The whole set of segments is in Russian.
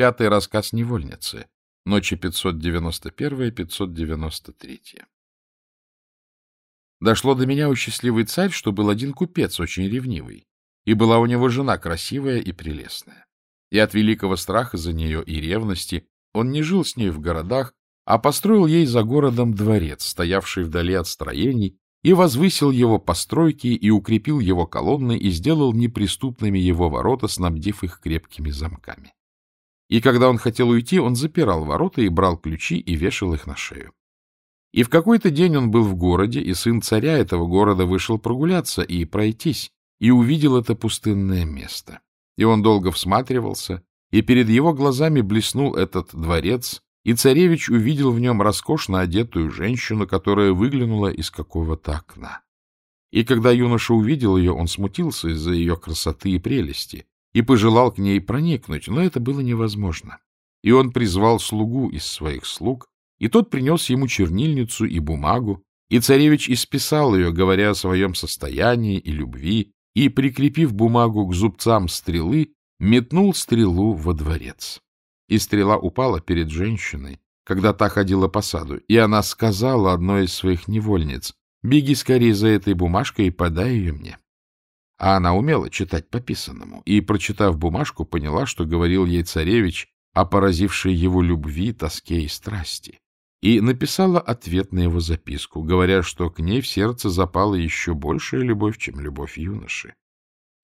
пятый рассказ невольницы. Ночи 591-593. Дошло до меня, у счастливый царь, что был один купец, очень ревнивый, и была у него жена красивая и прелестная. И от великого страха за нее и ревности он не жил с ней в городах, а построил ей за городом дворец, стоявший вдали от строений, и возвысил его постройки, и укрепил его колонны, и сделал неприступными его ворота, снабдив их крепкими замками. И когда он хотел уйти, он запирал ворота и брал ключи и вешал их на шею. И в какой-то день он был в городе, и сын царя этого города вышел прогуляться и пройтись, и увидел это пустынное место. И он долго всматривался, и перед его глазами блеснул этот дворец, и царевич увидел в нем роскошно одетую женщину, которая выглянула из какого-то окна. И когда юноша увидел ее, он смутился из-за ее красоты и прелести и пожелал к ней проникнуть, но это было невозможно. И он призвал слугу из своих слуг, и тот принес ему чернильницу и бумагу, и царевич исписал ее, говоря о своем состоянии и любви, и, прикрепив бумагу к зубцам стрелы, метнул стрелу во дворец и стрела упала перед женщиной, когда та ходила по саду, и она сказала одной из своих невольниц, «Беги скорее за этой бумажкой и подай ее мне». А она умела читать по писанному, и, прочитав бумажку, поняла, что говорил ей царевич о поразившей его любви, тоске и страсти, и написала ответ на его записку, говоря, что к ней в сердце запала еще большая любовь, чем любовь юноши.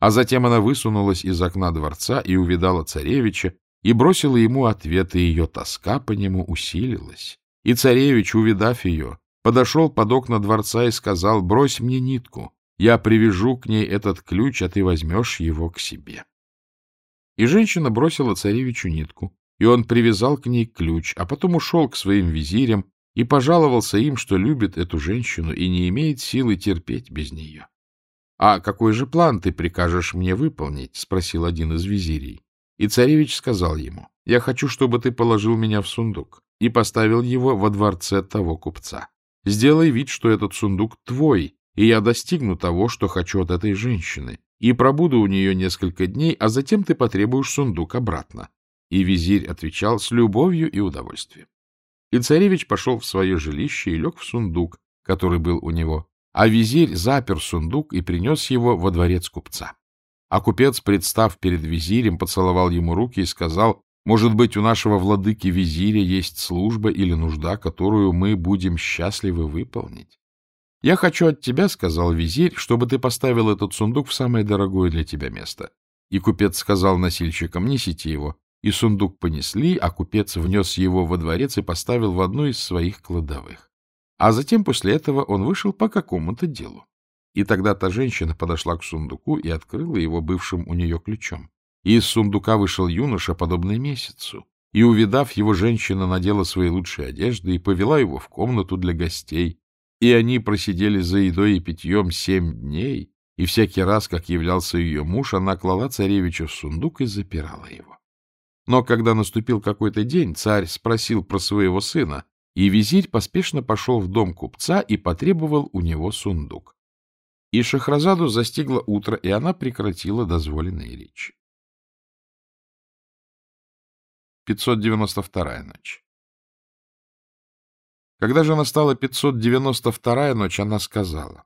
А затем она высунулась из окна дворца и увидала царевича, и бросила ему ответ, и ее тоска по нему усилилась. И царевич, увидав ее, подошел под окна дворца и сказал, «Брось мне нитку, я привяжу к ней этот ключ, а ты возьмешь его к себе». И женщина бросила царевичу нитку, и он привязал к ней ключ, а потом ушел к своим визирям и пожаловался им, что любит эту женщину и не имеет силы терпеть без нее. — А какой же план ты прикажешь мне выполнить? — спросил один из визирей. И царевич сказал ему, «Я хочу, чтобы ты положил меня в сундук и поставил его во дворце того купца. Сделай вид, что этот сундук твой, и я достигну того, что хочу от этой женщины, и пробуду у нее несколько дней, а затем ты потребуешь сундук обратно». И визирь отвечал с любовью и удовольствием. И царевич пошел в свое жилище и лег в сундук, который был у него, а визирь запер сундук и принес его во дворец купца. А купец, представ перед визирем, поцеловал ему руки и сказал, «Может быть, у нашего владыки визиря есть служба или нужда, которую мы будем счастливы выполнить?» «Я хочу от тебя, — сказал визирь, — чтобы ты поставил этот сундук в самое дорогое для тебя место». И купец сказал носильщикам, «Несите его». И сундук понесли, а купец внес его во дворец и поставил в одну из своих кладовых. А затем после этого он вышел по какому-то делу. И тогда та женщина подошла к сундуку и открыла его бывшим у нее ключом. И из сундука вышел юноша, подобный месяцу. И, увидав его, женщина надела свои лучшие одежды и повела его в комнату для гостей. И они просидели за едой и питьем семь дней, и всякий раз, как являлся ее муж, она клала царевича в сундук и запирала его. Но когда наступил какой-то день, царь спросил про своего сына, и визирь поспешно пошел в дом купца и потребовал у него сундук. И Шахразаду застигло утро, и она прекратила дозволенные речи. 592-я ночь Когда же настала 592-я ночь, она сказала,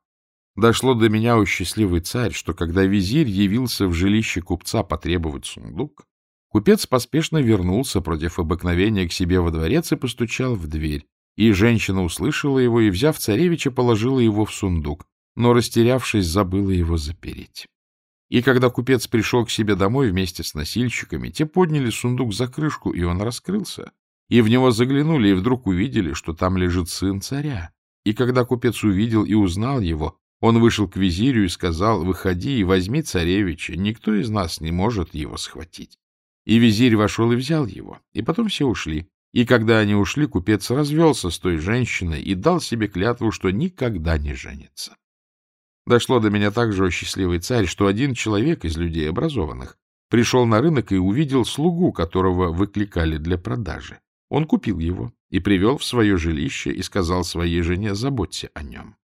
«Дошло до меня, у счастливый царь, что когда визирь явился в жилище купца потребовать сундук, купец поспешно вернулся против обыкновения к себе во дворец и постучал в дверь, и женщина услышала его и, взяв царевича, положила его в сундук, но, растерявшись, забыла его запереть. И когда купец пришел к себе домой вместе с носильщиками, те подняли сундук за крышку, и он раскрылся. И в него заглянули, и вдруг увидели, что там лежит сын царя. И когда купец увидел и узнал его, он вышел к визирю и сказал, «Выходи и возьми царевича, никто из нас не может его схватить». И визирь вошел и взял его, и потом все ушли. И когда они ушли, купец развелся с той женщиной и дал себе клятву, что никогда не женится. Дошло до меня также, о счастливый царь, что один человек из людей образованных пришел на рынок и увидел слугу, которого выкликали для продажи. Он купил его и привел в свое жилище и сказал своей жене «заботься о нем».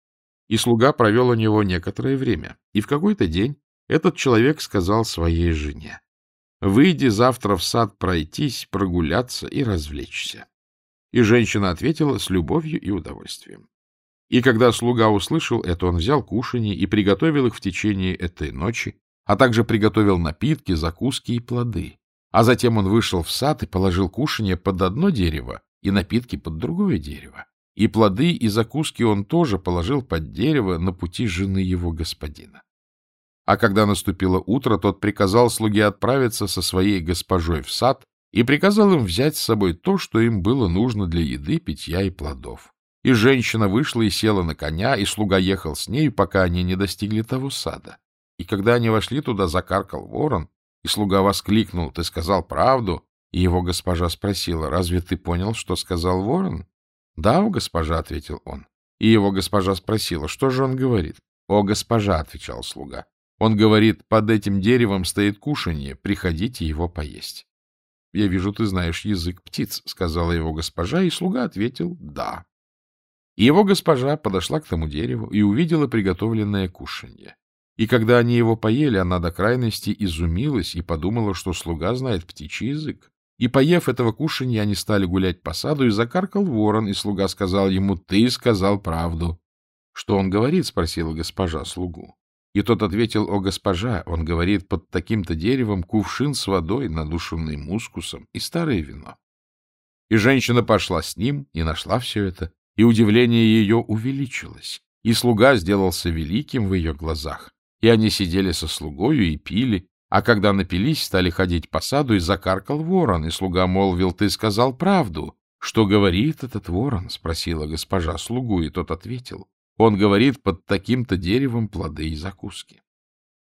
И слуга провел у него некоторое время, и в какой-то день этот человек сказал своей жене Выйди завтра в сад пройтись, прогуляться и развлечься. И женщина ответила с любовью и удовольствием. И когда слуга услышал это, он взял кушанье и приготовил их в течение этой ночи, а также приготовил напитки, закуски и плоды. А затем он вышел в сад и положил кушанье под одно дерево и напитки под другое дерево. И плоды и закуски он тоже положил под дерево на пути жены его господина. А когда наступило утро, тот приказал слуге отправиться со своей госпожой в сад и приказал им взять с собой то, что им было нужно для еды, питья и плодов. И женщина вышла и села на коня, и слуга ехал с ней, пока они не достигли того сада. И когда они вошли туда, закаркал ворон, и слуга воскликнул, «Ты сказал правду?» И его госпожа спросила, «Разве ты понял, что сказал ворон?» «Да, о, госпожа», — ответил он. И его госпожа спросила, «Что же он говорит?» «О, госпожа», — отвечал слуга, он говорит, под этим деревом стоит кушанье, приходите его поесть. — Я вижу, ты знаешь язык птиц, — сказала его госпожа, и слуга ответил «да». И его госпожа подошла к тому дереву и увидела приготовленное кушанье. И когда они его поели, она до крайности изумилась и подумала, что слуга знает птичий язык. И, поев этого кушанья, они стали гулять по саду, и закаркал ворон, и слуга сказал ему, «Ты сказал правду». — Что он говорит? — спросила госпожа слугу. И тот ответил, о госпожа, он говорит, под таким-то деревом кувшин с водой, надушенный мускусом, и старое вино. И женщина пошла с ним и нашла все это, и удивление ее увеличилось, и слуга сделался великим в ее глазах, и они сидели со слугою и пили, а когда напились, стали ходить по саду, и закаркал ворон, и слуга молвил, ты сказал правду. — Что говорит этот ворон? — спросила госпожа слугу, и тот ответил. Он говорит, под таким-то деревом плоды и закуски.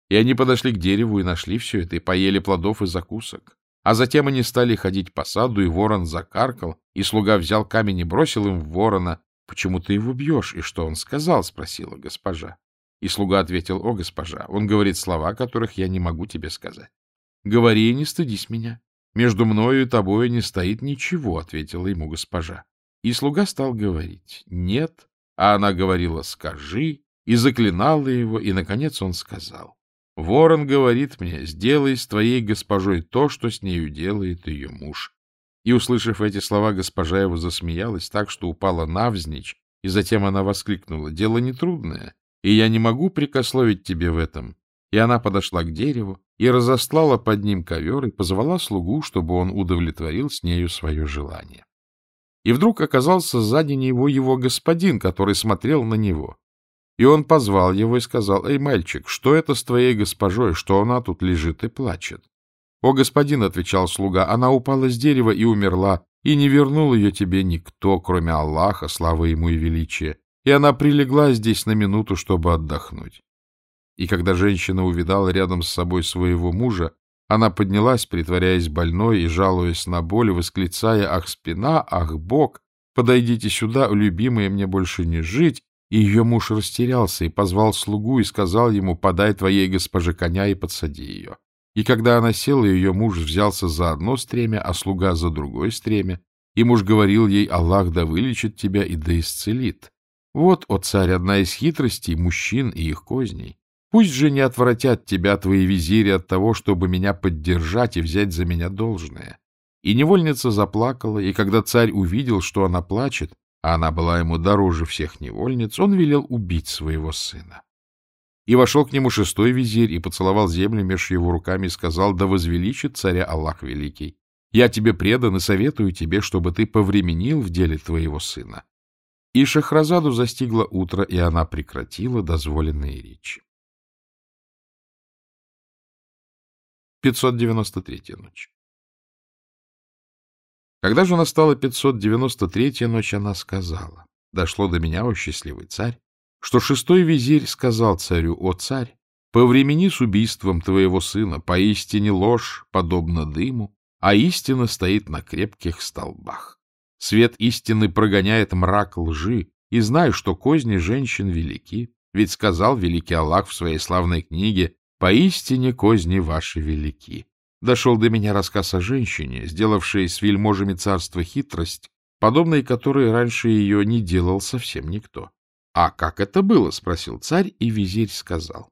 И они подошли к дереву и нашли все это, и поели плодов и закусок. А затем они стали ходить по саду, и ворон закаркал, и слуга взял камень и бросил им в ворона. — Почему ты его бьешь? И что он сказал? — спросила госпожа. И слуга ответил, — О, госпожа, он говорит слова, которых я не могу тебе сказать. — Говори и не стыдись меня. Между мною и тобою не стоит ничего, — ответила ему госпожа. И слуга стал говорить, — Нет, а она говорила «скажи» и заклинала его, и, наконец, он сказал «Ворон говорит мне, сделай с твоей госпожой то, что с нею делает ее муж». И, услышав эти слова, госпожа его засмеялась так, что упала навзничь, и затем она воскликнула «Дело нетрудное, и я не могу прикословить тебе в этом». И она подошла к дереву и разослала под ним ковер и позвала слугу, чтобы он удовлетворил с нею свое желание. И вдруг оказался сзади него его господин, который смотрел на него. И он позвал его и сказал, «Эй, мальчик, что это с твоей госпожой, что она тут лежит и плачет?» «О, господин», — отвечал слуга, — «она упала с дерева и умерла, и не вернул ее тебе никто, кроме Аллаха, славы ему и величия, и она прилегла здесь на минуту, чтобы отдохнуть». И когда женщина увидала рядом с собой своего мужа, она поднялась, притворяясь больной и жалуясь на боль, восклицая «Ах, спина! Ах, бок! Подойдите сюда, любимые, мне больше не жить!» И ее муж растерялся и позвал слугу и сказал ему «Подай твоей госпоже коня и подсади ее». И когда она села, ее муж взялся за одно стремя, а слуга за другое стремя, и муж говорил ей «Аллах да вылечит тебя и да исцелит». Вот, о царь, одна из хитростей мужчин и их козней. Пусть же не отвратят тебя твои визири от того, чтобы меня поддержать и взять за меня должное. И невольница заплакала, и когда царь увидел, что она плачет, а она была ему дороже всех невольниц, он велел убить своего сына. И вошел к нему шестой визирь и поцеловал землю меж его руками и сказал, да возвеличит царя Аллах Великий. Я тебе предан и советую тебе, чтобы ты повременил в деле твоего сына. И Шахразаду застигло утро, и она прекратила дозволенные речи. 593-я ночь. Когда же настала 593-я ночь, она сказала, «Дошло до меня, о счастливый царь, что шестой визирь сказал царю, о царь, повремени с убийством твоего сына, поистине ложь подобна дыму, а истина стоит на крепких столбах. Свет истины прогоняет мрак лжи, и знай, что козни женщин велики, ведь сказал великий Аллах в своей славной книге Поистине козни ваши велики. Дошел до меня рассказ о женщине, сделавшей с вельможами царства хитрость, подобной которой раньше ее не делал совсем никто. — А как это было? — спросил царь, и визирь сказал.